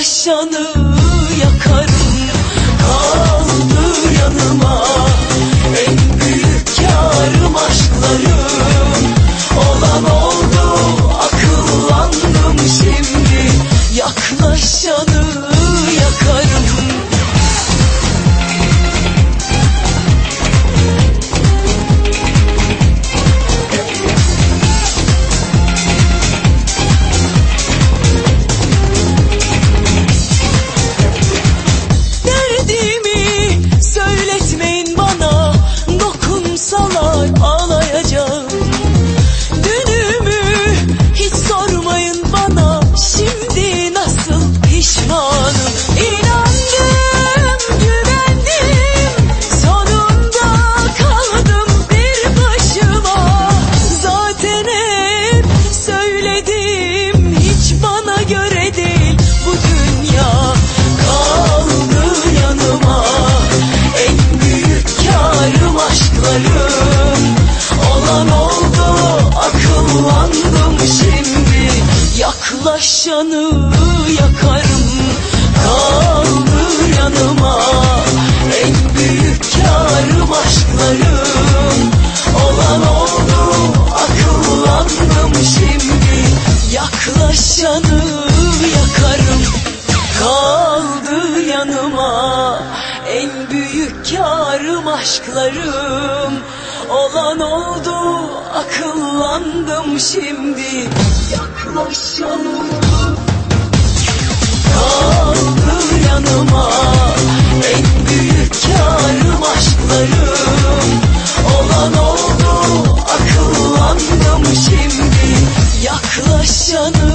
Yaklaşanı yakarım Kaldır yanıma. En büyük karım aşklarım. Olan oldu akıllandım şimdi. Yaklaşanı Yaklaşanı yakarım. Kaldır yanıma En büyük karım aşklarım. Olan oldu akıllandım şimdi. Yaklaşanı yakarım. Kaldı yanıma En büyük karım aşklarım. Olan oldu akıllandım şimdi. Yaklaşanı taş yanıma. En büyük karım Olan oldu akıllandım şimdi Yaklaşanım